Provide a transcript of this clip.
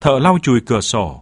Thợ lau chùi cửa sổ.